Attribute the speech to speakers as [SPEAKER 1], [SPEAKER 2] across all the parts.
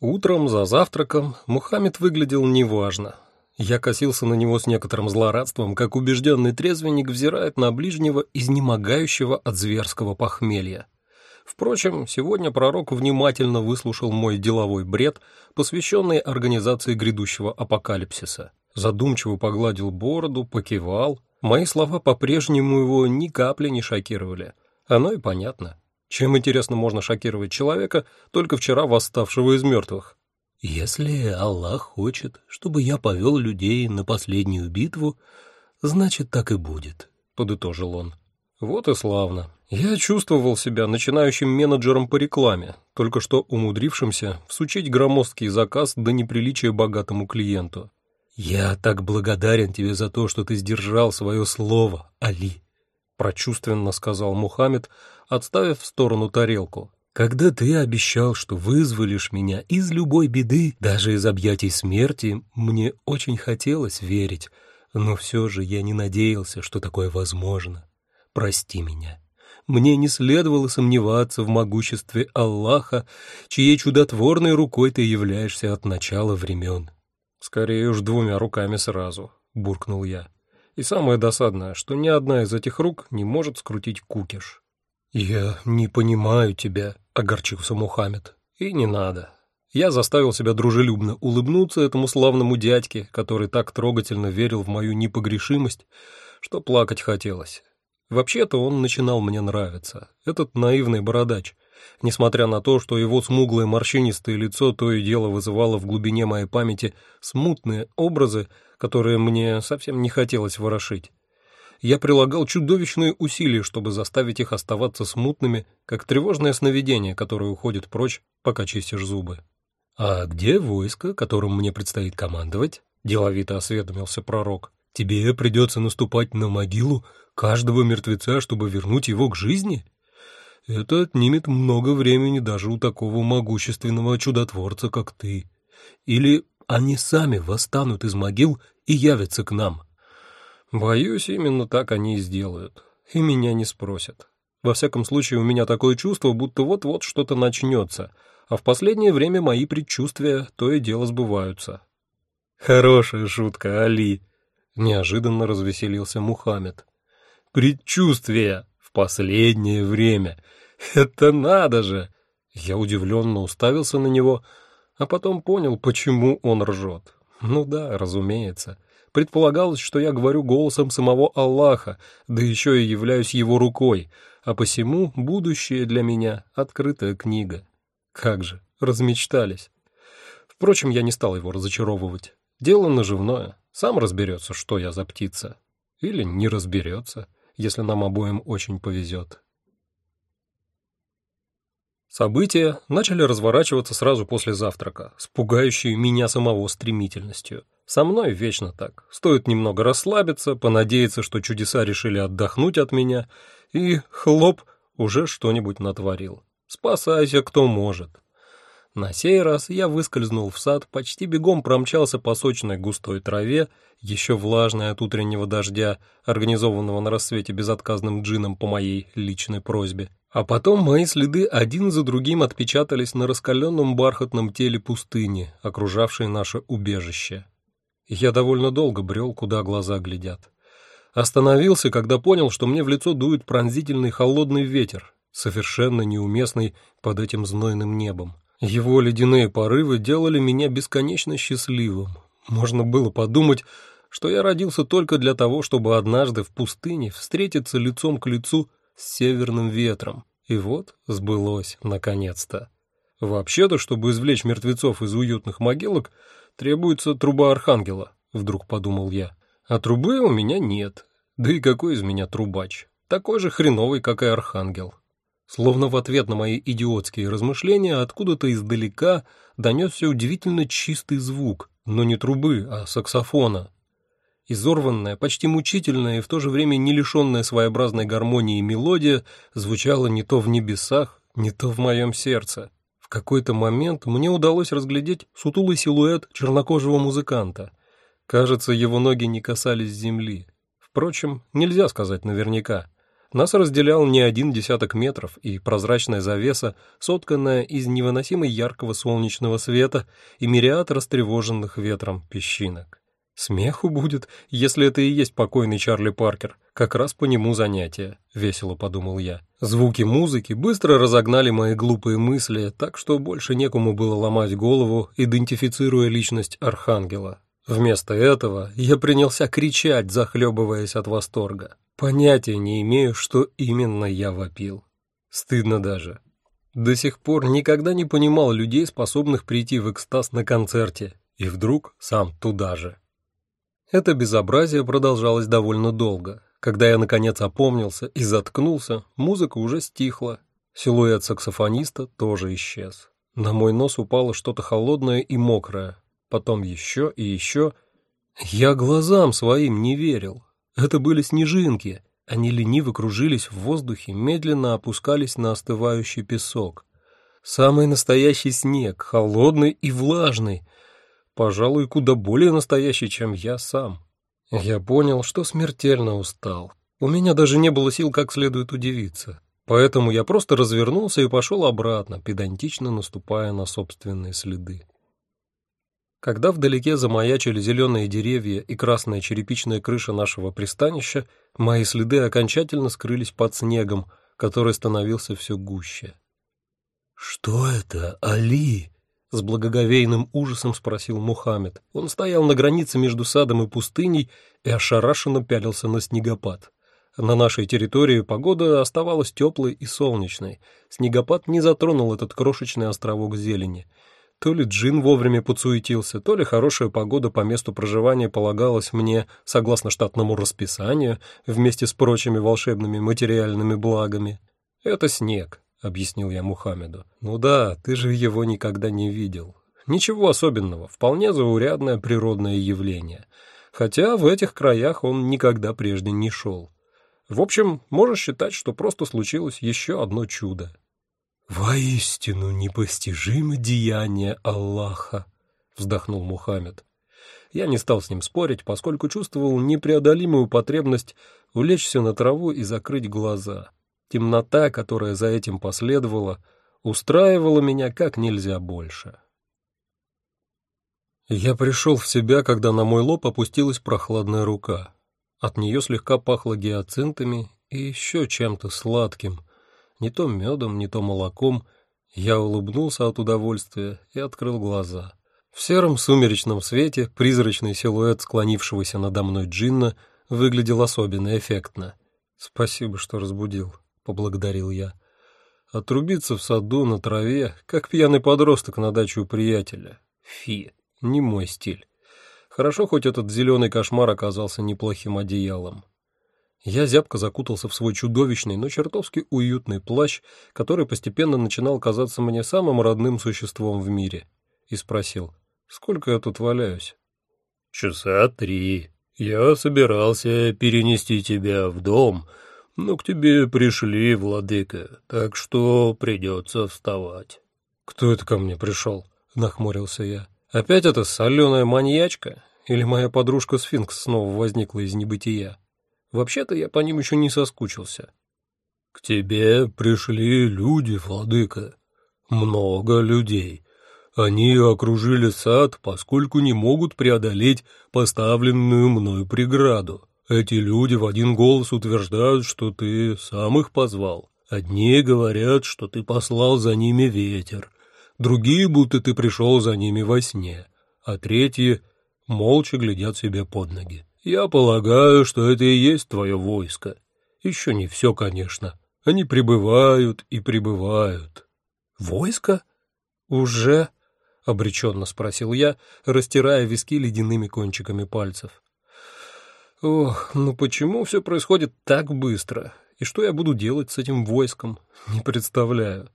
[SPEAKER 1] Утром за завтраком Мухаммед выглядел неважно. Я косился на него с некоторым злорадством, как убежденный трезвенник взирает на ближнего, изнемогающего от зверского похмелья. Впрочем, сегодня пророк внимательно выслушал мой деловой бред, посвященный организации грядущего апокалипсиса. Задумчиво погладил бороду, покивал. Мои слова по-прежнему его ни капли не шокировали. Оно и понятно. Чем, интересно, можно шокировать человека, только вчера восставшего из мертвых?
[SPEAKER 2] «Если Аллах хочет, чтобы я повел людей на последнюю битву, значит, так и будет», — подытожил он.
[SPEAKER 1] Вот и славно. Я чувствовал себя начинающим менеджером по рекламе, только что умудрившимся всучить громоздкий заказ до неприличия богатому клиенту.
[SPEAKER 2] «Я так благодарен тебе за то, что ты сдержал свое слово, Али», — прочувственно сказал Мухаммед, отставив в сторону тарелку. «Когда ты обещал, что вызволишь меня из любой беды, даже из объятий смерти, мне очень хотелось верить, но все же я не надеялся, что такое возможно. Прости меня. Мне не следовало сомневаться в могуществе Аллаха, чьей чудотворной рукой ты являешься от начала времен».
[SPEAKER 1] «Скорее уж двумя руками сразу», — буркнул я. «И самое досадное, что ни одна из этих рук не может скрутить кукиш».
[SPEAKER 2] «Я не понимаю тебя», — огорчился Мухаммед.
[SPEAKER 1] «И не надо». Я заставил себя дружелюбно улыбнуться этому славному дядьке, который так трогательно верил в мою непогрешимость, что плакать хотелось. Вообще-то он начинал мне нравиться, этот наивный бородач, несмотря на то, что его смуглое морщинистое лицо то и дело вызывало в глубине моей памяти смутные образы, которые мне совсем не хотелось ворошить я прилагал чудовищные усилия, чтобы заставить их оставаться смутными, как тревожное сновидение, которое уходит прочь, пока чистишь зубы.
[SPEAKER 2] «А где войско, которым мне предстоит командовать?» — деловито осведомился пророк. «Тебе придется наступать на могилу каждого мертвеца, чтобы вернуть его к жизни? Это отнимет много времени даже у такого могущественного чудотворца, как ты. Или они сами восстанут из могил и явятся к нам?»
[SPEAKER 1] Боюсь, именно так они и сделают. И меня не спросят. Во всяком случае, у меня такое чувство, будто вот-вот что-то начнется, а в последнее время мои предчувствия то и дело сбываются.
[SPEAKER 2] Хорошая шутка, Али, неожиданно развеселился Мухаммед. Предчувствия в последнее время. Это надо же.
[SPEAKER 1] Я удивленно уставился на него, а потом понял, почему он ржет. Ну да, разумеется. Предполагалось, что я говорю голосом самого Аллаха, да еще и являюсь его рукой, а посему будущее для меня — открытая книга. Как же, размечтались. Впрочем, я не стал его разочаровывать. Дело наживное, сам разберется, что я за птица. Или не разберется, если нам обоим очень повезет. События начали разворачиваться сразу после завтрака, с пугающей меня самого стремительностью — со мной вечно так. Стоит немного расслабиться, понадеяться, что чудеса решили отдохнуть от меня, и, хлоп, уже что-нибудь натворил. Спасайся, кто может. На сей раз я выскользнул в сад, почти бегом промчался по сочной густой траве, еще влажной от утреннего дождя, организованного на рассвете безотказным джином по моей личной просьбе. А потом мои следы один за другим отпечатались на раскаленном бархатном теле пустыни, окружавшей наше убежище. Я довольно долго брел, куда глаза глядят. Остановился, когда понял, что мне в лицо дует пронзительный холодный ветер, совершенно неуместный под этим знойным небом. Его ледяные порывы делали меня бесконечно счастливым. Можно было подумать, что я родился только для того, чтобы однажды в пустыне встретиться лицом к лицу с северным ветром. И вот сбылось, наконец-то. Вообще-то, чтобы извлечь мертвецов из уютных могилок, требуется труба архангела, вдруг подумал я. А трубы у меня нет. Да и какой из меня трубач? Такой же хреновый, как и архангел. Словно в ответ на мои идиотские размышления откуда-то издалека донесся удивительно чистый звук, но не трубы, а саксофона. Изорванная, почти мучительная и в то же время не лишенная своеобразной гармонии мелодия звучала не то в небесах, не то в моем сердце. В какой-то момент мне удалось разглядеть сутулый силуэт чернокожего музыканта. Кажется, его ноги не касались земли. Впрочем, нельзя сказать наверняка. Нас разделял не один десяток метров, и прозрачная завеса, сотканная из невыносимо яркого солнечного света и мириад растревоженных ветром песчинок. Смеху будет, если это и есть покойный Чарли Паркер. Как раз по нему занятие, весело подумал я. Звуки музыки быстро разогнали мои глупые мысли, так что больше некому было ломать голову, идентифицируя личность архангела. Вместо этого я принялся кричать, захлебываясь от восторга. Понятия не имею, что именно я вопил. Стыдно даже. До сих пор никогда не понимал людей, способных прийти в экстаз на концерте, и вдруг сам туда же. Это безобразие продолжалось довольно долго. Когда я, наконец, опомнился и заткнулся, музыка уже стихла. Силуэт саксофониста тоже исчез. На мой нос упало что-то холодное и мокрое. Потом еще и еще. Я глазам своим не верил. Это были снежинки. Они лениво кружились в воздухе, медленно опускались на остывающий песок. Самый настоящий снег, холодный и влажный. Пожалуй, куда более настоящий, чем я сам. Я понял, что смертельно устал. У меня даже не было сил как следует удивиться. Поэтому я просто развернулся и пошел обратно, педантично наступая на собственные следы. Когда вдалеке замаячили зеленые деревья и красная черепичная крыша нашего пристанища, мои следы окончательно скрылись под снегом, который становился все гуще. «Что это, Али?» — с благоговейным ужасом спросил Мухаммед. Он стоял на границе между садом и пустыней и ошарашенно пялился на снегопад. На нашей территории погода оставалась теплой и солнечной. Снегопад не затронул этот крошечный островок зелени — то ли Джин вовремя подсуетился, то ли хорошая погода по месту проживания полагалась мне, согласно штатному расписанию, вместе с прочими волшебными материальными благами. «Это снег», — объяснил я Мухаммеду. «Ну да, ты же его никогда не видел. Ничего особенного, вполне заурядное природное явление. Хотя в этих краях он никогда прежде не шел. В общем, можешь считать, что просто случилось еще одно чудо». «Воистину непостижимо деяние Аллаха», — вздохнул Мухаммед. Я не стал с ним спорить, поскольку чувствовал непреодолимую потребность улечься на траву и закрыть глаза. Темнота, которая за этим последовала, устраивала меня как нельзя больше. Я пришел в себя, когда на мой лоб опустилась прохладная рука. От нее слегка пахло гиацинтами и еще чем-то сладким, не то медом, не то молоком, я улыбнулся от удовольствия и открыл глаза. В сером сумеречном свете призрачный силуэт склонившегося надо мной джинна выглядел особенно эффектно. «Спасибо, что разбудил», — поблагодарил я. «Отрубиться в саду на траве, как пьяный подросток на даче у приятеля. Фи, не мой стиль. Хорошо, хоть этот зеленый кошмар оказался неплохим одеялом. Я зябко закутался в свой чудовищный, но чертовски уютный плащ, который постепенно начинал казаться мне самым родным существом в мире, и спросил, сколько я тут валяюсь?
[SPEAKER 2] «Часа три. Я собирался перенести тебя в дом, но к тебе пришли, владыка, так что придется вставать».
[SPEAKER 1] «Кто это ко мне пришел?» — нахмурился я. «Опять эта соленая маньячка? Или моя подружка-сфинкс снова возникла из небытия?» Вообще-то я по ним еще не соскучился.
[SPEAKER 2] — К тебе пришли люди, владыка. Много людей. Они окружили сад, поскольку не могут преодолеть поставленную мною преграду. Эти люди в один голос утверждают, что ты сам их позвал. Одни говорят, что ты послал за ними ветер, другие, будто ты пришел за ними во сне, а третьи молча глядят себе под ноги. Я полагаю, что это и есть твое войско. Еще не все, конечно. Они прибывают и прибывают.
[SPEAKER 1] Войско? Уже? Обреченно спросил я, растирая виски ледяными кончиками пальцев. Ох, ну почему все происходит так быстро? И что я буду делать с этим войском? Не представляю.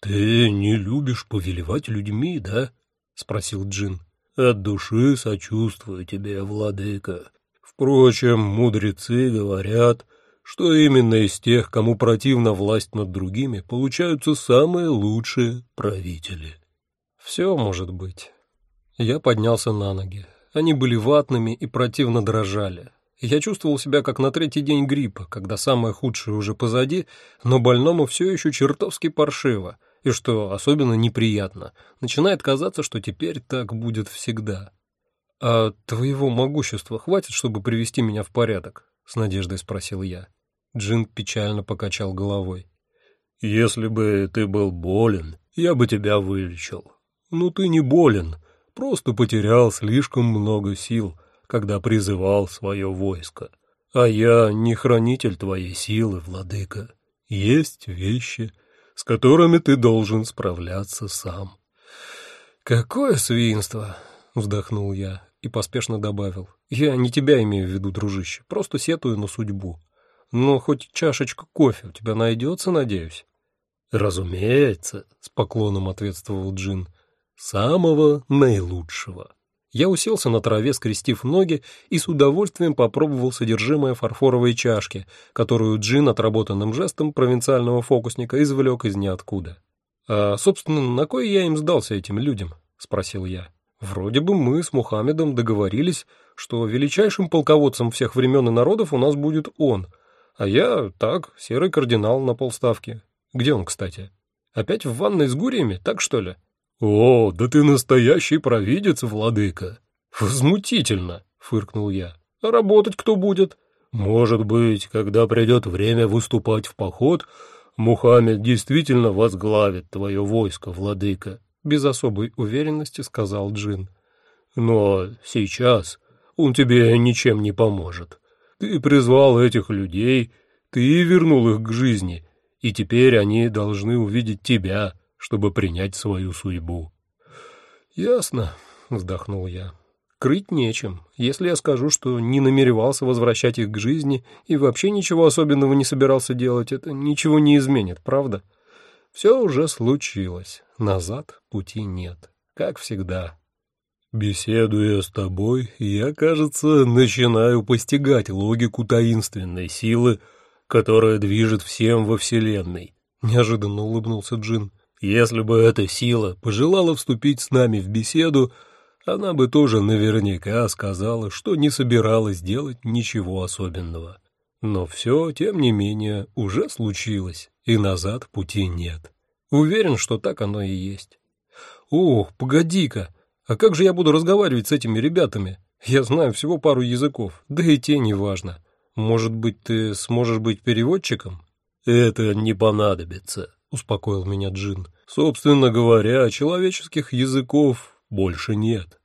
[SPEAKER 2] Ты не любишь повелевать людьми, да? Спросил Джин. От души сочувствую тебе, владыка. Впрочем, мудрецы говорят, что именно из тех, кому противна власть над другими, получаются самые лучшие правители.
[SPEAKER 1] Все может быть. Я поднялся на ноги. Они были ватными и противно дрожали. Я чувствовал себя как на третий день гриппа, когда самое худшее уже позади, но больному все еще чертовски паршиво, и что особенно неприятно, начинает казаться, что теперь так будет всегда. «А твоего могущества хватит, чтобы привести меня в порядок?» — с надеждой спросил я. Джин печально покачал головой.
[SPEAKER 2] «Если бы ты был болен, я бы тебя вылечил. Но ты не болен, просто потерял слишком много сил, когда призывал свое войско. А я не хранитель твоей силы, владыка. Есть вещи, с которыми ты должен справляться сам».
[SPEAKER 1] «Какое свинство!» — вздохнул я и поспешно добавил. «Я не тебя имею в виду, дружище, просто сетую на судьбу. Но хоть чашечка кофе у тебя найдется, надеюсь?»
[SPEAKER 2] «Разумеется», — с поклоном ответствовал Джин, — «самого наилучшего».
[SPEAKER 1] Я уселся на траве, скрестив ноги, и с удовольствием попробовал содержимое фарфоровой чашки, которую Джин отработанным жестом провинциального фокусника извлек из ниоткуда. «А, собственно, на кой я им сдался этим людям?» — спросил я. Вроде бы мы с Мухаммедом договорились, что величайшим полководцем всех времен и народов у нас будет он, а я, так, серый кардинал на полставки. Где он, кстати? Опять в ванной с гуриями, так что ли?
[SPEAKER 2] О, да ты настоящий провидец, владыка.
[SPEAKER 1] Возмутительно, фыркнул я. А работать кто будет?
[SPEAKER 2] Может быть, когда придет время выступать в поход, Мухаммед действительно возглавит твое войско, владыка без особой уверенности сказал Джин. Но сейчас он тебе ничем не поможет. Ты призвал этих людей, ты вернул их к жизни, и теперь они должны увидеть тебя, чтобы принять свою судьбу.
[SPEAKER 1] Ясно, вздохнул я. Крыть нечем. Если я скажу, что не намеревался возвращать их к жизни и вообще ничего особенного не собирался делать, это ничего не изменит, правда? Все уже случилось. Назад пути нет, как всегда.
[SPEAKER 2] Беседуя с тобой, я, кажется, начинаю постигать логику таинственной силы, которая движет всем во Вселенной. Неожиданно улыбнулся Джин. Если бы эта сила пожелала вступить с нами в беседу, она бы тоже наверняка сказала, что не собиралась делать ничего особенного. Но все, тем не менее, уже случилось, и назад пути нет.
[SPEAKER 1] Уверен, что так оно и есть. Ох, погоди-ка, а как же я буду разговаривать с этими ребятами? Я знаю всего пару языков, да и те неважно. Может быть, ты сможешь быть переводчиком?
[SPEAKER 2] Это не понадобится, успокоил меня Джин. Собственно говоря, человеческих языков больше нет.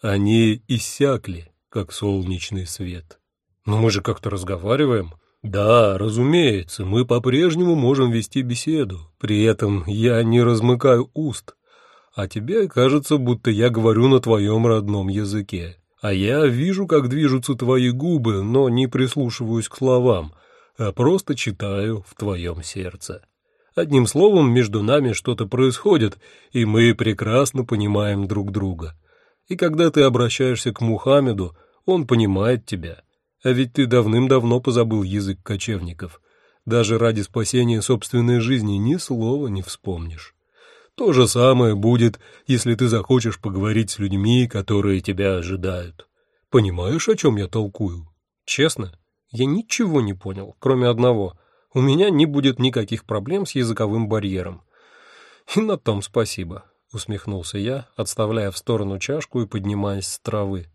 [SPEAKER 2] Они иссякли, как солнечный свет.
[SPEAKER 1] Но мы же как-то разговариваем.
[SPEAKER 2] Да, разумеется, мы по-прежнему можем вести беседу. При этом я не размыкаю уст. А тебе кажется, будто я говорю на твоем родном языке. А я вижу, как движутся твои губы, но не прислушиваюсь к словам, а просто читаю в твоем сердце. Одним словом, между нами что-то происходит, и мы прекрасно понимаем друг друга. И когда ты обращаешься к Мухаммеду, он понимает тебя. А ведь ты давным-давно позабыл язык кочевников. Даже ради спасения собственной жизни ни слова не вспомнишь. То же самое будет, если ты захочешь поговорить с людьми, которые тебя ожидают. Понимаешь, о чем я толкую?
[SPEAKER 1] Честно, я ничего не понял, кроме одного. У меня не будет никаких проблем с языковым барьером. И на том спасибо, усмехнулся я, отставляя в сторону чашку и поднимаясь с травы.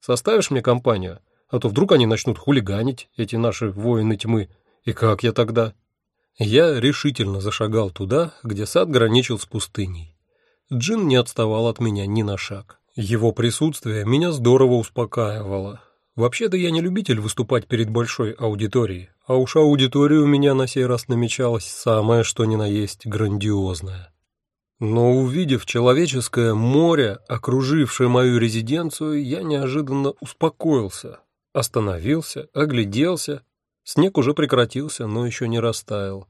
[SPEAKER 1] Составишь мне компанию? а то вдруг они начнут хулиганить, эти наши воины тьмы. И как я тогда? Я решительно зашагал туда, где сад граничил с пустыней. Джин не отставал от меня ни на шаг. Его присутствие меня здорово успокаивало. Вообще-то я не любитель выступать перед большой аудиторией, а уж аудитория у меня на сей раз намечалась самое что ни на есть грандиозное. Но увидев человеческое море, окружившее мою резиденцию, я неожиданно успокоился, Остановился, огляделся. Снег уже прекратился, но еще не растаял.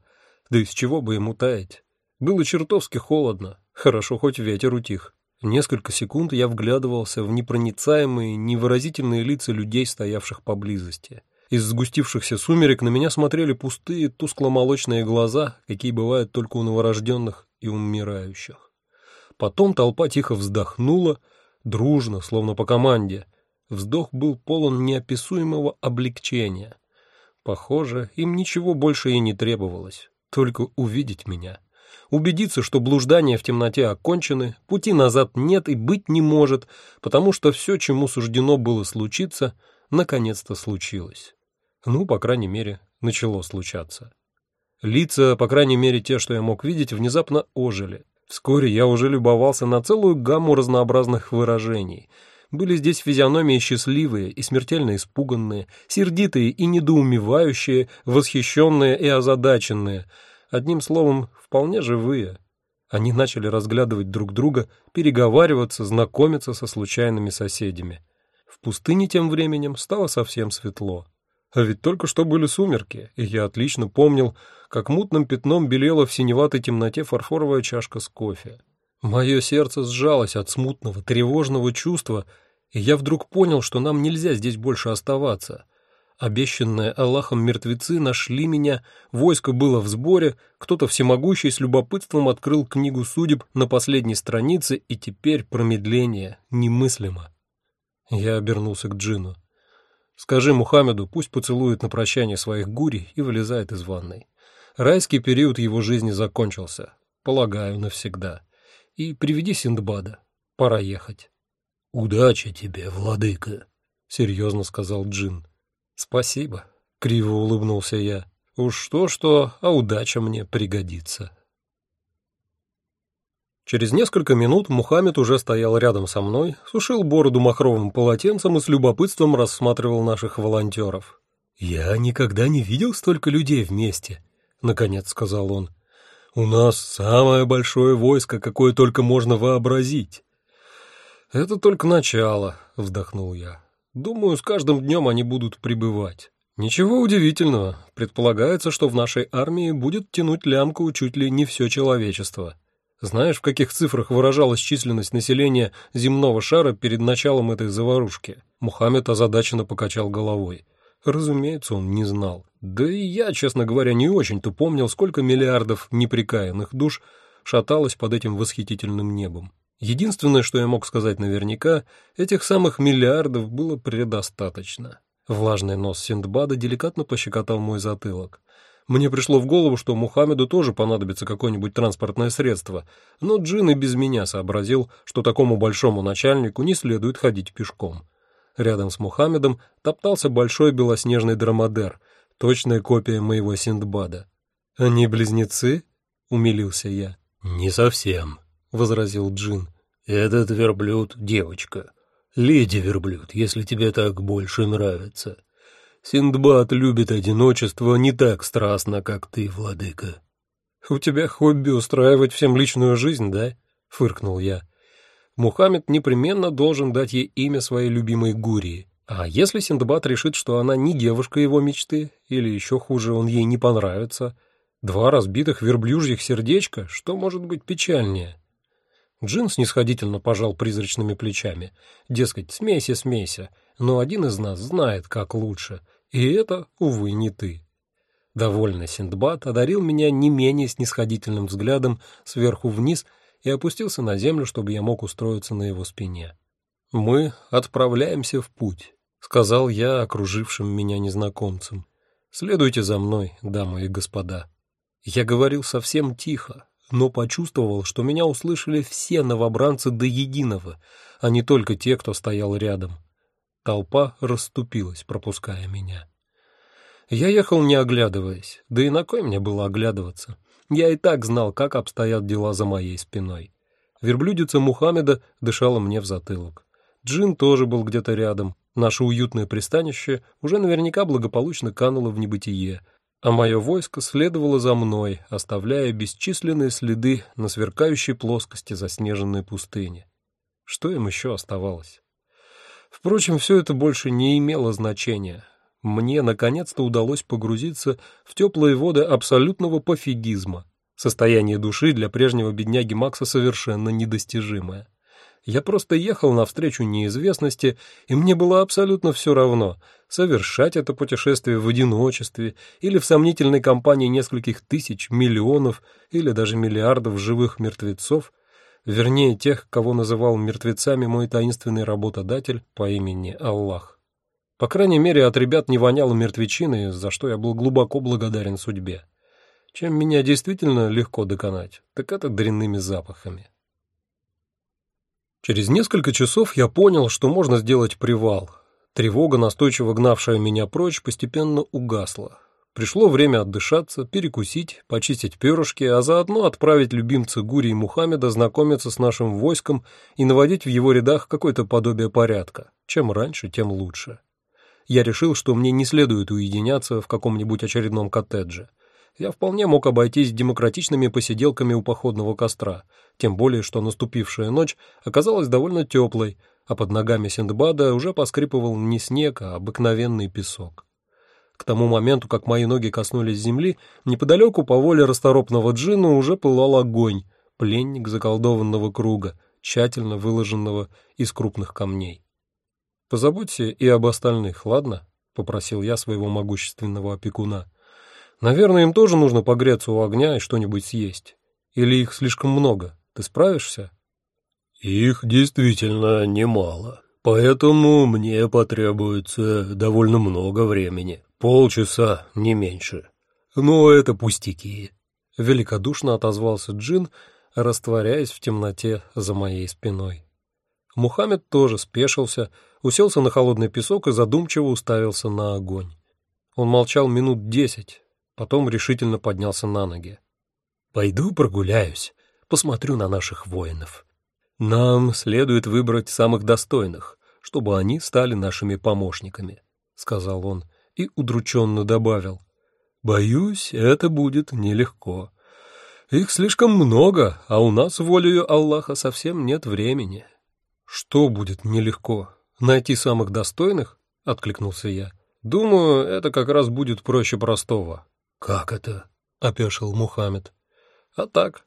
[SPEAKER 1] Да из чего бы ему таять? Было чертовски холодно. Хорошо, хоть ветер утих. Несколько секунд я вглядывался в непроницаемые, невыразительные лица людей, стоявших поблизости. Из сгустившихся сумерек на меня смотрели пустые, тускло-молочные глаза, какие бывают только у новорожденных и умирающих. Потом толпа тихо вздохнула, дружно, словно по команде — Вздох был полон неописуемого облегчения. Похоже, им ничего больше и не требовалось, только увидеть меня. Убедиться, что блуждания в темноте окончены, пути назад нет и быть не может, потому что все, чему суждено было случиться, наконец-то случилось. Ну, по крайней мере, начало случаться. Лица, по крайней мере те, что я мог видеть, внезапно ожили. Вскоре я уже любовался на целую гамму разнообразных выражений. Были здесь физиономии счастливые и смертельно испуганные, сердитые и недоумевающие, восхищенные и озадаченные. Одним словом, вполне живые. Они начали разглядывать друг друга, переговариваться, знакомиться со случайными соседями. В пустыне тем временем стало совсем светло. А ведь только что были сумерки, и я отлично помнил, как мутным пятном белела в синеватой темноте фарфоровая чашка с кофе. Мое сердце сжалось от смутного, тревожного чувства, и я вдруг понял, что нам нельзя здесь больше оставаться. Обещанные Аллахом мертвецы нашли меня, войско было в сборе, кто-то всемогущий с любопытством открыл книгу судеб на последней странице, и теперь промедление немыслимо. Я обернулся к Джину. «Скажи Мухаммеду, пусть поцелует на прощание своих гури и вылезает из ванной. Райский период его жизни закончился, полагаю, навсегда. И приведи Синдбада. Пора ехать.
[SPEAKER 2] Удачи тебе, владыка,
[SPEAKER 1] серьезно сказал Джин. Спасибо, криво улыбнулся я. Уж что-что, а удача мне пригодится. Через несколько минут Мухаммед уже стоял рядом со мной, сушил бороду махровым полотенцем и с любопытством рассматривал наших волонтеров. «Я никогда не видел столько людей вместе», — наконец сказал он. «У нас самое большое войско, какое только можно вообразить». «Это только начало», — вздохнул я. «Думаю, с каждым днем они будут прибывать». Ничего удивительного. Предполагается, что в нашей армии будет тянуть лямку чуть ли не все человечество. Знаешь, в каких цифрах выражалась численность населения земного шара перед началом этой заварушки? Мухаммед озадаченно покачал головой. Разумеется, он не знал. Да и я, честно говоря, не очень-то помнил, сколько миллиардов неприкаянных душ шаталось под этим восхитительным небом. Единственное, что я мог сказать наверняка, этих самых миллиардов было предостаточно. Влажный нос Синдбада деликатно пощекотал мой затылок. Мне пришло в голову, что Мухаммеду тоже понадобится какое-нибудь транспортное средство, но Джин и без меня сообразил, что такому большому начальнику не следует ходить пешком. Рядом с Мухаммедом топтался большой белоснежный драмадер, точная копия моего Синдбада. «Они близнецы?» — умилился я.
[SPEAKER 2] «Не совсем», — возразил Джин.
[SPEAKER 1] «Этот верблюд — девочка. Леди-верблюд, если тебе так больше нравится. Синдбад любит одиночество не так страстно, как ты, владыка». «У тебя хобби устраивать всем личную жизнь, да?» — фыркнул я. Мухаммед непременно должен дать ей имя своей любимой Гурии. А если Синдбад решит, что она не девушка его мечты, или еще хуже, он ей не понравится, два разбитых верблюжьих сердечка, что может быть печальнее? Джин снисходительно пожал призрачными плечами. Дескать, смейся, смейся, но один из нас знает, как лучше, и это, увы, не ты. Довольный Синдбад одарил меня не менее снисходительным взглядом сверху вниз — и опустился на землю, чтобы я мог устроиться на его спине. «Мы отправляемся в путь», — сказал я окружившим меня незнакомцам. «Следуйте за мной, дамы и господа». Я говорил совсем тихо, но почувствовал, что меня услышали все новобранцы до единого, а не только те, кто стоял рядом. Толпа расступилась, пропуская меня. Я ехал не оглядываясь, да и на кой мне было оглядываться? Я и так знал, как обстоят дела за моей спиной. Верблюдица Мухаммеда дышала мне в затылок. Джин тоже был где-то рядом. Наше уютное пристанище уже наверняка благополучно кануло в небытие, а мое войско следовало за мной, оставляя бесчисленные следы на сверкающей плоскости заснеженной пустыни. Что им еще оставалось? Впрочем, все это больше не имело значения мне наконец-то удалось погрузиться в теплые воды абсолютного пофигизма. Состояние души для прежнего бедняги Макса совершенно недостижимое. Я просто ехал навстречу неизвестности, и мне было абсолютно все равно, совершать это путешествие в одиночестве или в сомнительной компании нескольких тысяч, миллионов или даже миллиардов живых мертвецов, вернее тех, кого называл мертвецами мой таинственный работодатель по имени Аллах. По крайней мере, от ребят не воняло мертвечины, за что я был глубоко благодарен судьбе. Чем меня действительно легко доконать, так это дрянными запахами. Через несколько часов я понял, что можно сделать привал. Тревога, настойчиво гнавшая меня прочь, постепенно угасла. Пришло время отдышаться, перекусить, почистить перышки, а заодно отправить любимца Гури и Мухаммеда знакомиться с нашим войском и наводить в его рядах какое-то подобие порядка. Чем раньше, тем лучше. Я решил, что мне не следует уединяться в каком-нибудь очередном коттедже. Я вполне мог обойтись демократичными посиделками у походного костра, тем более, что наступившая ночь оказалась довольно теплой, а под ногами Синдбада уже поскрипывал не снег, а обыкновенный песок. К тому моменту, как мои ноги коснулись земли, неподалеку по воле расторопного джина уже пылал огонь, пленник заколдованного круга, тщательно выложенного из крупных камней. «Позаботься и об остальных, ладно?» — попросил я своего могущественного опекуна. «Наверное, им тоже нужно погреться у огня и что-нибудь съесть. Или их слишком много? Ты справишься?»
[SPEAKER 2] «Их действительно немало, поэтому мне потребуется довольно много времени», «Полчаса, не меньше. Но это пустяки», — великодушно отозвался Джин, растворяясь в темноте за моей спиной.
[SPEAKER 1] Мухаммед тоже спешился, уселся на холодный песок и задумчиво уставился на огонь. Он молчал минут десять, потом решительно поднялся на ноги.
[SPEAKER 2] «Пойду прогуляюсь, посмотрю на наших воинов. Нам следует выбрать самых достойных, чтобы они стали нашими помощниками», — сказал он и удрученно добавил. «Боюсь, это будет нелегко. Их слишком много, а у нас, волею Аллаха, совсем нет времени».
[SPEAKER 1] «Что будет нелегко? Найти самых достойных?» — откликнулся я. «Думаю, это как раз будет проще простого».
[SPEAKER 2] «Как это?»
[SPEAKER 1] — опешил Мухаммед. «А так.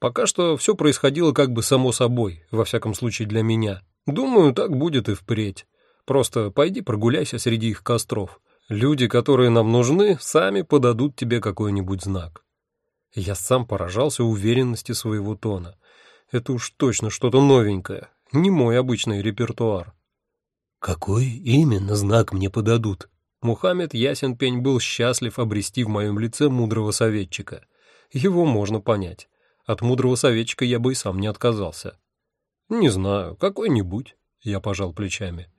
[SPEAKER 1] Пока что все происходило как бы само собой, во всяком случае для меня. Думаю, так будет и впредь. Просто пойди прогуляйся среди их костров. Люди, которые нам нужны, сами подадут тебе какой-нибудь знак. Я сам поражался уверенности своего тона. Это уж точно что-то новенькое, не мой обычный репертуар.
[SPEAKER 2] Какой именно знак мне подадут?
[SPEAKER 1] Мухаммед Ясен-Пень был счастлив обрести в моем лице мудрого советчика. Его можно понять. От мудрого советчика я бы и сам не отказался. Не знаю, какой-нибудь, я пожал плечами.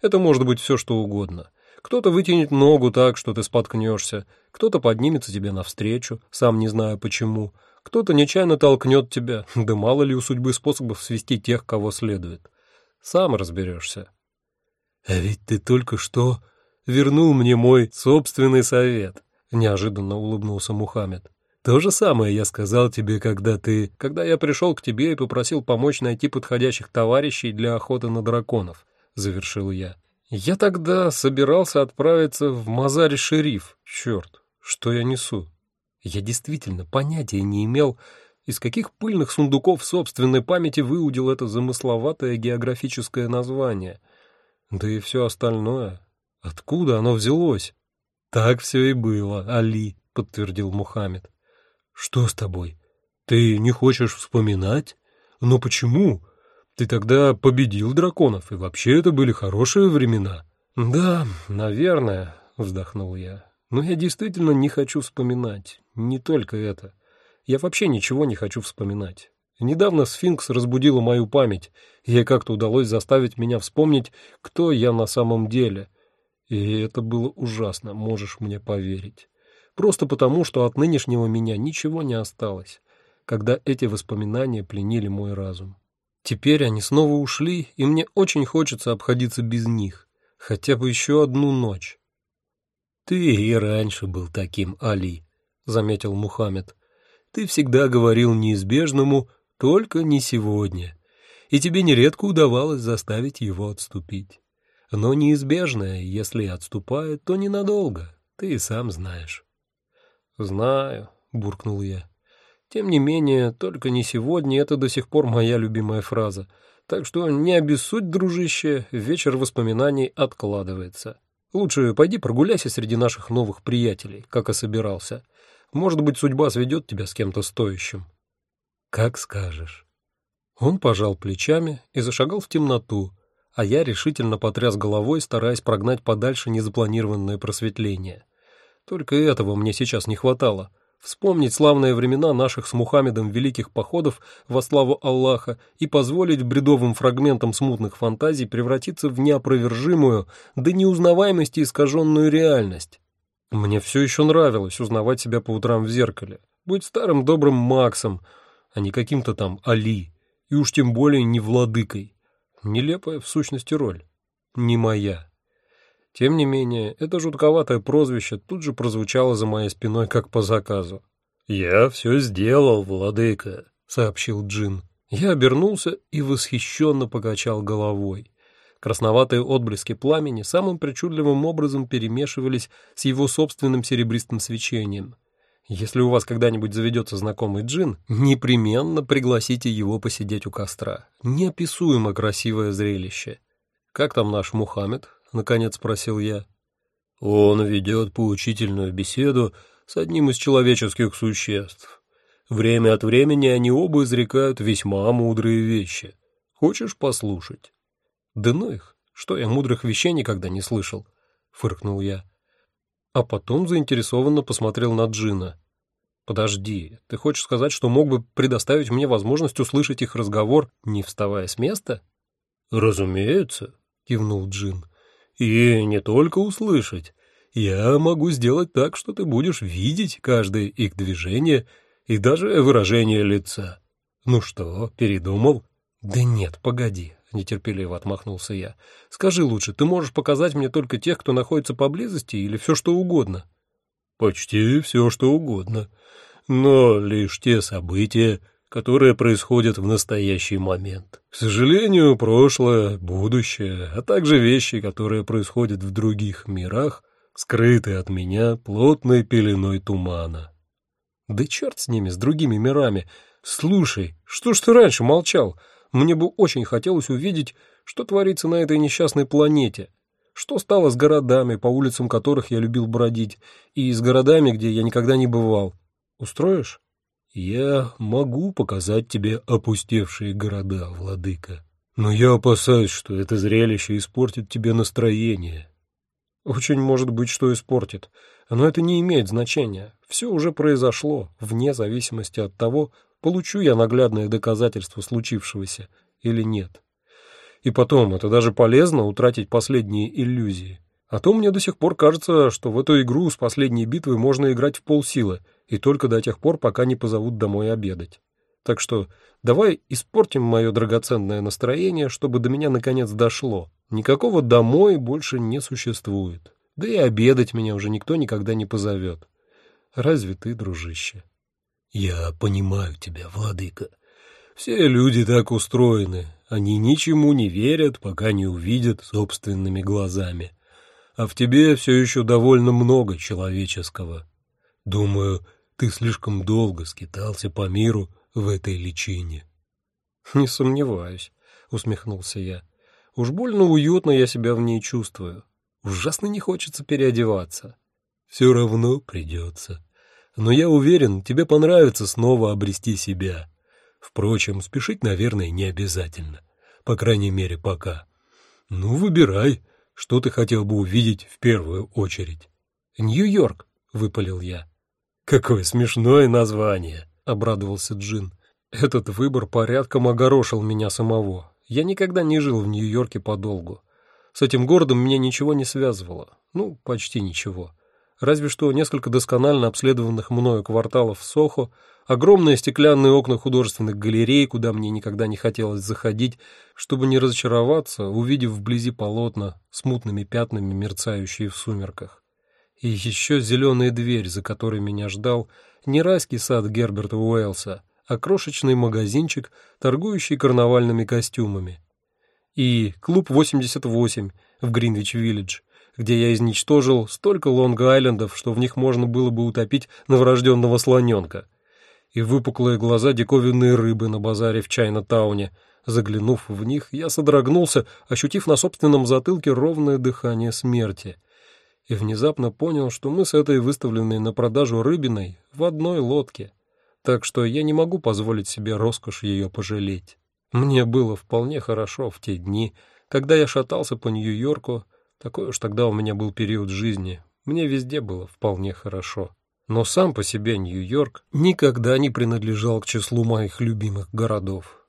[SPEAKER 1] Это может быть все что угодно. Кто-то вытянет ногу так, что ты споткнешься, кто-то поднимется тебе навстречу, сам не зная почему, кто-то нечаянно толкнет тебя, да мало ли у судьбы способов свести тех, кого следует. Сам разберешься.
[SPEAKER 2] — А ведь ты только что вернул мне мой собственный совет, — неожиданно улыбнулся Мухаммед. То же самое я сказал тебе, когда ты...
[SPEAKER 1] Когда я пришел к тебе и попросил помочь найти подходящих товарищей для охоты на драконов, — завершил я. Я тогда собирался отправиться в Мазари-Шериф. Черт, что я несу? Я действительно понятия не имел, из каких пыльных сундуков собственной памяти выудил это замысловатое географическое название. Да и все остальное. Откуда оно взялось? Так все и было, Али, подтвердил Мухаммед.
[SPEAKER 2] Что с тобой? Ты не хочешь вспоминать? Но почему? Ты тогда победил драконов, и вообще это были хорошие времена.
[SPEAKER 1] Да, наверное, вздохнул я. Но я действительно не хочу вспоминать. Не только это. Я вообще ничего не хочу вспоминать. Недавно сфинкс разбудила мою память, ей как-то удалось заставить меня вспомнить, кто я на самом деле. И это было ужасно, можешь мне поверить. Просто потому, что от нынешнего меня ничего не осталось, когда эти воспоминания пленили мой разум. Теперь они снова ушли, и мне очень хочется обходиться без них, хотя бы еще одну ночь.
[SPEAKER 2] «Ты и раньше был таким, Али», — заметил Мухаммед. «Ты всегда говорил неизбежному, только не сегодня, и тебе нередко удавалось заставить его отступить. Но неизбежное, если отступает, то ненадолго, ты и сам знаешь».
[SPEAKER 1] «Знаю», — буркнул я. Тем не менее, только не сегодня, это до сих пор моя любимая фраза. Так что не обессудь, дружище, вечер воспоминаний откладывается. Лучше пойди прогуляйся среди наших новых приятелей, как и собирался. Может быть, судьба сведет тебя с кем-то стоящим.
[SPEAKER 2] Как скажешь.
[SPEAKER 1] Он пожал плечами и зашагал в темноту, а я решительно потряс головой, стараясь прогнать подальше незапланированное просветление. Только этого мне сейчас не хватало. Вспомнить славные времена наших с Мухаммедом великих походов во славу Аллаха и позволить бредовым фрагментам смутных фантазий превратиться в неопровержимую, до неузнаваемости искаженную реальность. Мне все еще нравилось узнавать себя по утрам в зеркале, быть старым добрым Максом, а не каким-то там Али, и уж тем более не владыкой. Нелепая в сущности роль. Не моя. Тем не менее, это жутковатое прозвище тут же прозвучало за моей спиной как по заказу. «Я все сделал, владыка», — сообщил Джин. Я обернулся и восхищенно покачал головой. Красноватые отблески пламени самым причудливым образом перемешивались с его собственным серебристым свечением. Если у вас когда-нибудь заведется знакомый джин, непременно пригласите его посидеть у костра. Неописуемо красивое зрелище. «Как там наш Мухаммед?» — наконец спросил я. «Он ведет поучительную беседу с одним из человеческих существ. Время от времени они оба изрекают весьма мудрые вещи. Хочешь послушать?» «Да ну их! Что, я мудрых вещей никогда не слышал?» — фыркнул я. А потом заинтересованно посмотрел на Джина. «Подожди, ты хочешь сказать, что мог бы предоставить мне возможность услышать их разговор, не вставая с места?» «Разумеется», — кивнул Джин. И не только услышать. Я могу сделать так, что ты будешь видеть каждое их движение и даже выражение лица. Ну что, передумал? Да нет, погоди, нетерпеливо отмахнулся я. Скажи лучше, ты можешь показать мне только тех, кто находится поблизости, или все что угодно? Почти все что угодно, но лишь те события, которые происходят в настоящий момент. К сожалению, прошлое, будущее, а также вещи, которые происходят в других мирах, скрыты от меня плотной пеленой тумана. Да черт с ними, с другими мирами. Слушай, что ж ты раньше молчал? Мне бы очень хотелось увидеть, что творится на этой несчастной планете. Что стало с городами, по улицам которых я любил бродить, и с городами, где я никогда не бывал. Устроишь? «Я могу показать тебе опустевшие города, владыка, но я опасаюсь, что это зрелище испортит тебе настроение». «Очень может быть, что испортит, но это не имеет значения. Все уже произошло, вне зависимости от того, получу я наглядное доказательство случившегося или нет. И потом, это даже полезно утратить последние иллюзии. А то мне до сих пор кажется, что в эту игру с последней битвы можно играть в полсилы, и только до тех пор, пока не позовут домой обедать. Так что давай испортим мое драгоценное настроение, чтобы до меня наконец дошло. Никакого домой больше не существует. Да и обедать меня уже никто никогда не позовет. Разве ты, дружище? Я понимаю тебя, владыка. Все люди так устроены. Они ничему не верят, пока не увидят собственными глазами. А в тебе все еще довольно много человеческого. Думаю, ты слишком долго скитался по миру в этой личине. — Не сомневаюсь, — усмехнулся я. — Уж больно уютно я себя в ней чувствую. Ужасно не хочется переодеваться. — Все равно придется. Но я уверен, тебе понравится снова обрести себя. Впрочем, спешить, наверное, не обязательно. По крайней мере, пока. Ну, выбирай, что ты хотел бы увидеть в первую очередь. — Нью-Йорк, — выпалил я. «Какое смешное название!» — обрадовался Джин. Этот выбор порядком огорошил меня самого. Я никогда не жил в Нью-Йорке подолгу. С этим городом меня ничего не связывало. Ну, почти ничего. Разве что несколько досконально обследованных мною кварталов в Сохо, огромные стеклянные окна художественных галерей, куда мне никогда не хотелось заходить, чтобы не разочароваться, увидев вблизи полотна, смутными пятнами, мерцающие в сумерках. И еще зеленая дверь, за которой меня ждал не райский сад Герберта Уэллса, а крошечный магазинчик, торгующий карнавальными костюмами. И клуб 88 в Гринвич-Виллидж, где я изничтожил столько Лонг-Айлендов, что в них можно было бы утопить новорожденного слоненка. И выпуклые глаза диковинной рыбы на базаре в Чайна-тауне. Заглянув в них, я содрогнулся, ощутив на собственном затылке ровное дыхание смерти — и внезапно понял, что мы с этой выставленной на продажу рыбиной в одной лодке, так что я не могу позволить себе роскошь ее пожалеть. Мне было вполне хорошо в те дни, когда я шатался по Нью-Йорку, такой уж тогда у меня был период жизни, мне везде было вполне хорошо. Но сам по себе Нью-Йорк никогда не принадлежал к числу моих любимых городов.